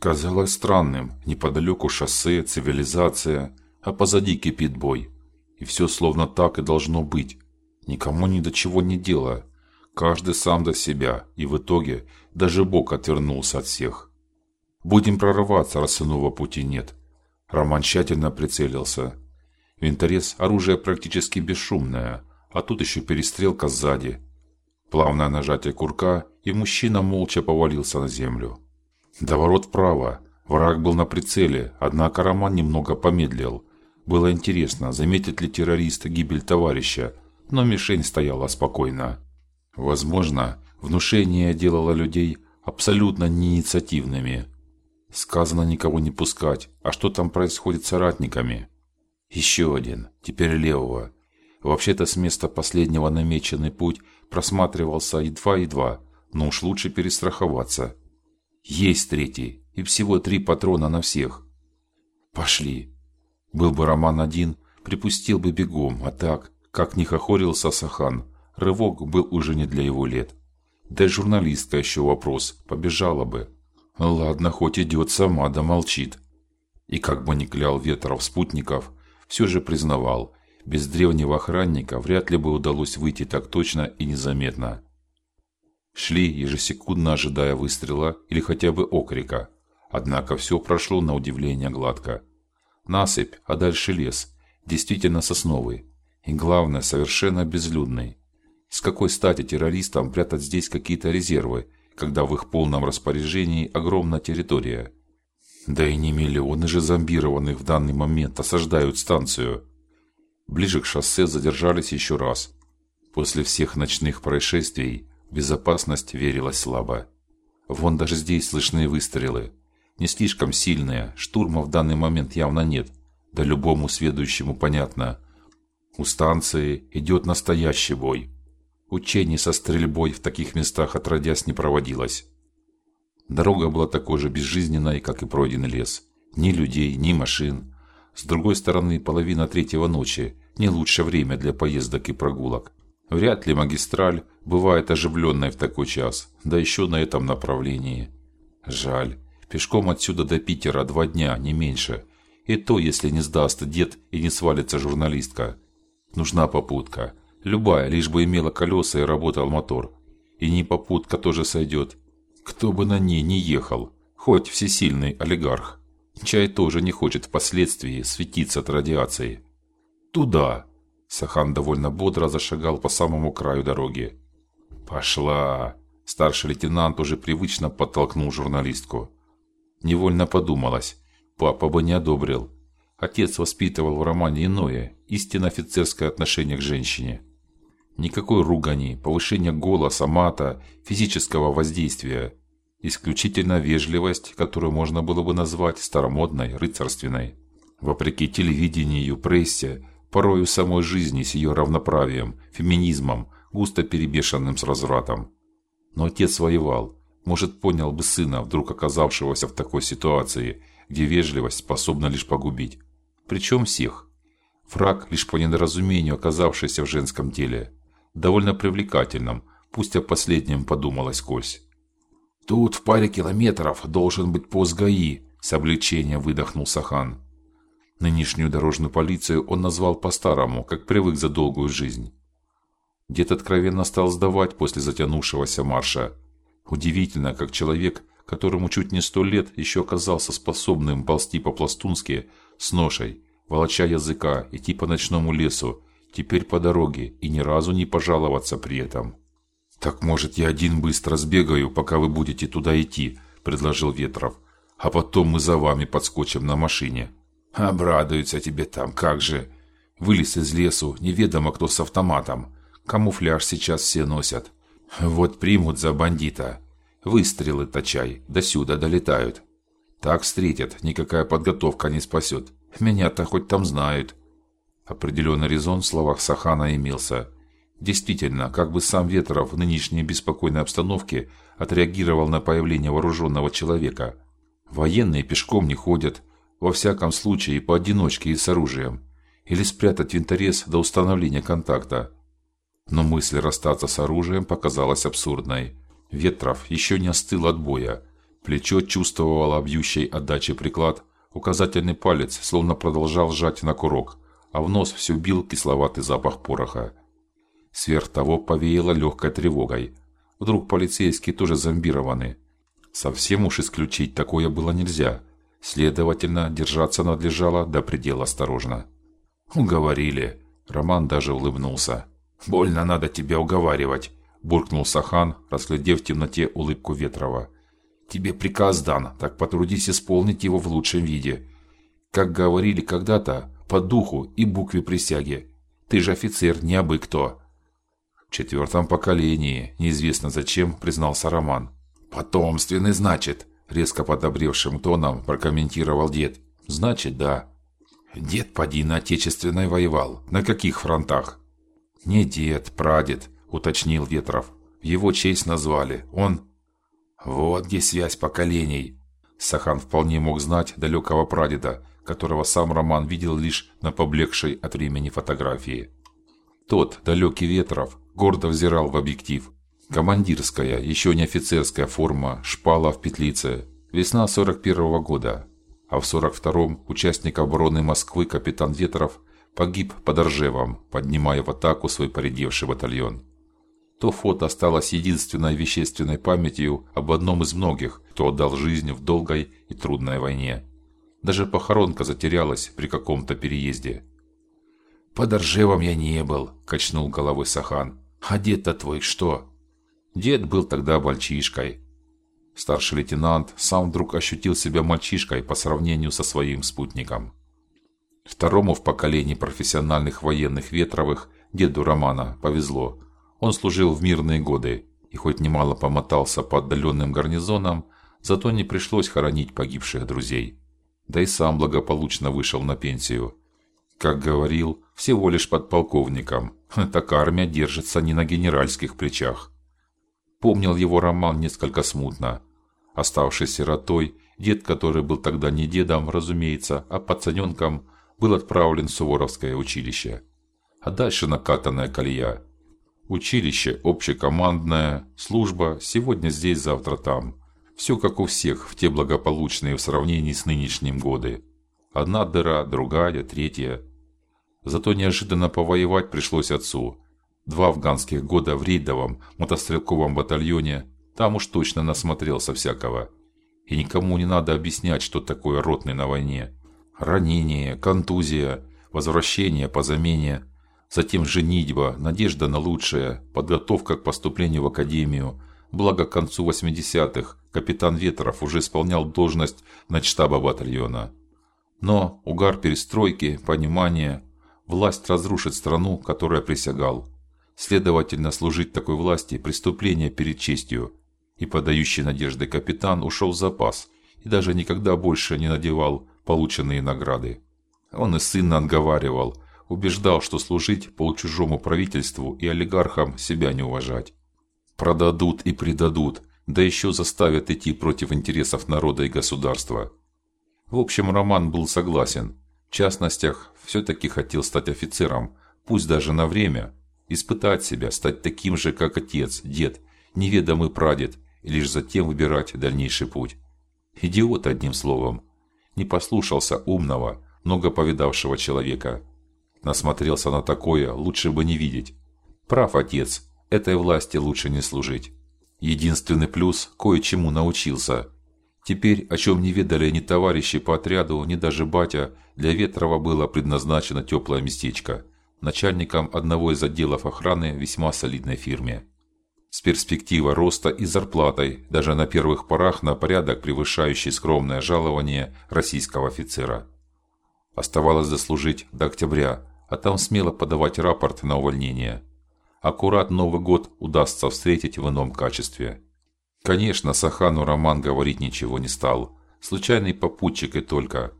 Казалось странным, неподалеку шоссе, цивилизация, а позади кипит бой. И все словно так и должно быть. Никому ни до чего не дело. Каждый сам до себя, и в итоге даже Бог отвернулся от всех. Будем прорываться, раз иного пути нет. Роман тщательно прицелился. Винторез оружие практически бесшумное, а тут еще перестрелка сзади. Плавное нажатие курка, и мужчина молча повалился на землю. Доворот вправо. Враг был на прицеле, однако Роман немного помедлил. Было интересно, заметит ли террорист гибель товарища, но мишень стояла спокойно. Возможно, внушение делало людей абсолютно неинициативными. Сказано никого не пускать, а что там происходит с соратниками? Еще один, теперь левого. Вообще-то с места последнего намеченный путь просматривался едва-едва, но уж лучше перестраховаться. Есть третий, и всего три патрона на всех. Пошли. Был бы Роман один, припустил бы бегом, а так, как ни хохорился Сахан, рывок был уже не для его лет. Да и журналистка еще вопрос, побежала бы. Ладно, хоть идет сама, да молчит. И как бы ни клял Ветров спутников, все же признавал, без древнего охранника вряд ли бы удалось выйти так точно и незаметно. Шли ежесекундно ожидая выстрела или хотя бы окрика. Однако все прошло на удивление гладко. Насыпь, а дальше лес, действительно сосновый, и главное, совершенно безлюдный. С какой стати террористам прятать здесь какие-то резервы, когда в их полном распоряжении огромная территория? Да и не миллионы же зомбированных в данный момент осаждают станцию. Ближе к шоссе задержались еще раз. После всех ночных происшествий безопасность верилась слабо. Вон даже здесь слышны выстрелы. Не слишком сильные, штурма в данный момент явно нет. Да любому сведущему понятно. У станции идет настоящий бой. Учений со стрельбой в таких местах отродясь не проводилось. Дорога была такой же безжизненной, как и пройденный лес. Ни людей, ни машин. С другой стороны, половина третьего ночи не лучшее время для поездок и прогулок. Вряд ли магистраль бывает оживленной в такой час, да еще на этом направлении. Жаль, пешком отсюда до Питера два дня, не меньше. И то, если не сдаст дед и не свалится журналистка. Нужна попутка, любая, лишь бы имела колеса и работал мотор. И не попутка тоже сойдет. Кто бы на ней не ехал, хоть всесильный олигарх. Чай тоже не хочет впоследствии светиться от радиации. Туда, Сахан довольно бодро зашагал по самому краю дороги. Пошла. Старший лейтенант уже привычно подтолкнул журналистку. Невольно подумалось, папа бы не одобрил. Отец воспитывал в романе иное, истинно офицерское отношение к женщине. Никакой ругани, повышения голоса, мата, физического воздействия. Исключительно вежливость, которую можно было бы назвать старомодной, рыцарственной. Вопреки телевидению, прессе, порою самой жизни с ее равноправием, феминизмом, густо перебешенным с развратом. Но отец воевал, может, понял бы сына, вдруг оказавшегося в такой ситуации, где вежливость способна лишь погубить. Причем всех. Враг лишь по недоразумению оказавшийся в женском теле, довольно привлекательном, пусть о последнем подумалось кось. Тут в паре километров должен быть пост ГАИ, с облегчением выдохнул Сахан. Нынешнюю дорожную полицию он назвал по-старому, как привык за долгую жизнь. Дед откровенно стал сдавать после затянувшегося марша. Удивительно, как человек, которому чуть не сто лет, еще оказался способным ползти по-пластунски с ношей, волоча языка, идти по ночному лесу, теперь по дороге и ни разу не пожаловаться при этом. Так может я один быстро сбегаю, пока вы будете туда идти, предложил Ветров, а потом мы за вами подскочим на машине. Обрадуются тебе там, как же. Вылез из лесу, неведомо кто с автоматом. Камуфляж сейчас все носят. Вот примут за бандита. Выстрелы точай, до сюда долетают. Так встретят, никакая подготовка не спасет. Меня-то хоть там знают. Определенный резон в словах Сахана имелся. Действительно, как бы сам Ветров в нынешней беспокойной обстановке отреагировал на появление вооруженного человека. Военные пешком не ходят, во всяком случае поодиночке и с оружием, или спрятать винторез до установления контакта. Но мысль расстаться с оружием показалась абсурдной. Ветров еще не остыл от боя. Плечо чувствовало бьющей отдачи приклад, указательный палец словно продолжал сжать на курок, а в нос все бил кисловатый запах пороха. Сверх того повеяло легкой тревогой. Вдруг полицейские тоже зомбированы. Совсем уж исключить такое было нельзя. Следовательно, держаться надлежало до предела осторожно. Уговорили. Роман даже улыбнулся. Больно надо тебя уговаривать, буркнул Сахан, разглядев в темноте улыбку Ветрова. Тебе приказ дан, так потрудись исполнить его в лучшем виде. Как говорили когда-то, по духу и букве присяги. Ты же офицер, не абы кто. В четвертом поколении, неизвестно зачем, признался Роман. Потомственный, значит, резко подобревшим тоном прокомментировал дед. Значит, да. Дед поди на отечественной воевал. На каких фронтах? Не дед, прадед, уточнил Ветров. Его честь назвали. Он вот где связь поколений. Сахан вполне мог знать далекого прадеда, которого сам Роман видел лишь на поблекшей от времени фотографии. Тот, далекий Ветров, гордо взирал в объектив. Командирская, еще не офицерская форма, шпала в петлице. Весна 41 -го года. А в 42-м участник обороны Москвы капитан Ветров погиб под Ржевом, поднимая в атаку свой поредевший батальон то фото осталось единственной вещественной памятью об одном из многих, кто отдал жизнь в долгой и трудной войне. Даже похоронка затерялась при каком-то переезде. Под Ржевом я не был, качнул головой Сахан. А дед-то твой что? Дед был тогда мальчишкой. Старший лейтенант сам вдруг ощутил себя мальчишкой по сравнению со своим спутником. Второму в поколении профессиональных военных ветровых деду Романа повезло он служил в мирные годы и хоть немало помотался по отдаленным гарнизонам, зато не пришлось хоронить погибших друзей. Да и сам благополучно вышел на пенсию. Как говорил, всего лишь подполковником. Так армия держится не на генеральских плечах. Помнил его роман несколько смутно. Оставшись сиротой, дед, который был тогда не дедом, разумеется, а пацаненком, был отправлен в Суворовское училище. А дальше накатанная колея. Училище общекомандное, служба сегодня здесь, завтра там. Все как у всех в те благополучные в сравнении с нынешним годы. Одна дыра, другая, третья. Зато неожиданно повоевать пришлось отцу. Два афганских года в рейдовом мотострелковом батальоне, там уж точно насмотрелся всякого. И никому не надо объяснять, что такое ротный на войне. Ранение, контузия, возвращение по замене, затем женитьба, надежда на лучшее, подготовка к поступлению в академию. Благо к концу 80-х капитан Ветров уже исполнял должность начштаба батальона. Но угар перестройки, понимание, власть разрушит страну, которой присягал. Следовательно, служить такой власти преступление перед честью. И подающий надежды капитан ушел в запас и даже никогда больше не надевал полученные награды. Он и сына отговаривал, убеждал, что служить получужому правительству и олигархам себя не уважать. Продадут и предадут, да еще заставят идти против интересов народа и государства. В общем, Роман был согласен. В частностях, все-таки хотел стать офицером, пусть даже на время, испытать себя, стать таким же, как отец, дед, неведомый прадед, и лишь затем выбирать дальнейший путь. Идиот одним словом, не послушался умного, много повидавшего человека. Насмотрелся на такое, лучше бы не видеть. Прав отец, этой власти лучше не служить. Единственный плюс кое-чему научился. Теперь, о чем не ведали ни товарищи по отряду, ни даже батя, для Ветрова было предназначено теплое местечко, начальником одного из отделов охраны весьма солидной фирме. С перспективой роста и зарплатой, даже на первых порах на порядок превышающей скромное жалование российского офицера. Оставалось дослужить до октября, а там смело подавать рапорт на увольнение. Аккурат Новый год удастся встретить в ином качестве. Конечно, Сахану Роман говорить ничего не стал. Случайный попутчик и только.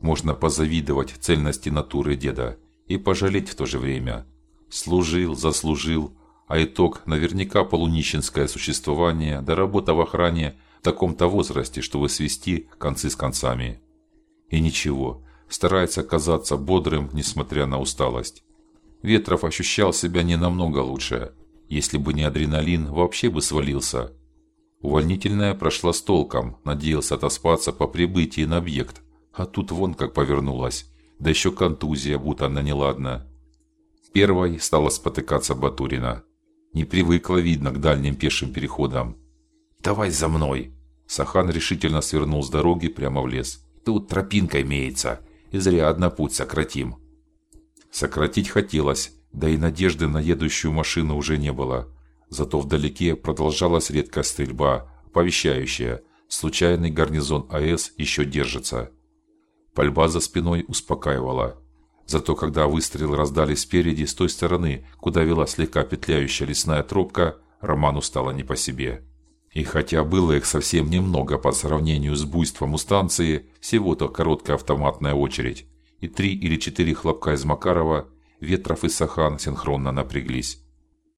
Можно позавидовать цельности натуры деда и пожалеть в то же время. Служил, заслужил, а итог наверняка полунищенское существование, да работа в охране в таком-то возрасте, чтобы свести концы с концами. И ничего, старается казаться бодрым, несмотря на усталость. Ветров ощущал себя не намного лучше. Если бы не адреналин, вообще бы свалился. Увольнительная прошла с толком, надеялся отоспаться по прибытии на объект, а тут вон как повернулась, да еще контузия, будто она неладна. Первой стала спотыкаться Батурина. Не привыкла, видно, к дальним пешим переходам. Давай за мной. Сахан решительно свернул с дороги прямо в лес. Тут тропинка имеется, и зря одна путь сократим. Сократить хотелось, да и надежды на едущую машину уже не было. Зато вдалеке продолжалась редкая стрельба, оповещающая: случайный гарнизон АЭС еще держится. Пальба за спиной успокаивала. Зато когда выстрелы раздались спереди, с той стороны, куда вела слегка петляющая лесная тропка, Роману стало не по себе. И хотя было их совсем немного по сравнению с буйством у станции, всего-то короткая автоматная очередь и три или четыре хлопка из Макарова, Ветров и Сахан синхронно напряглись.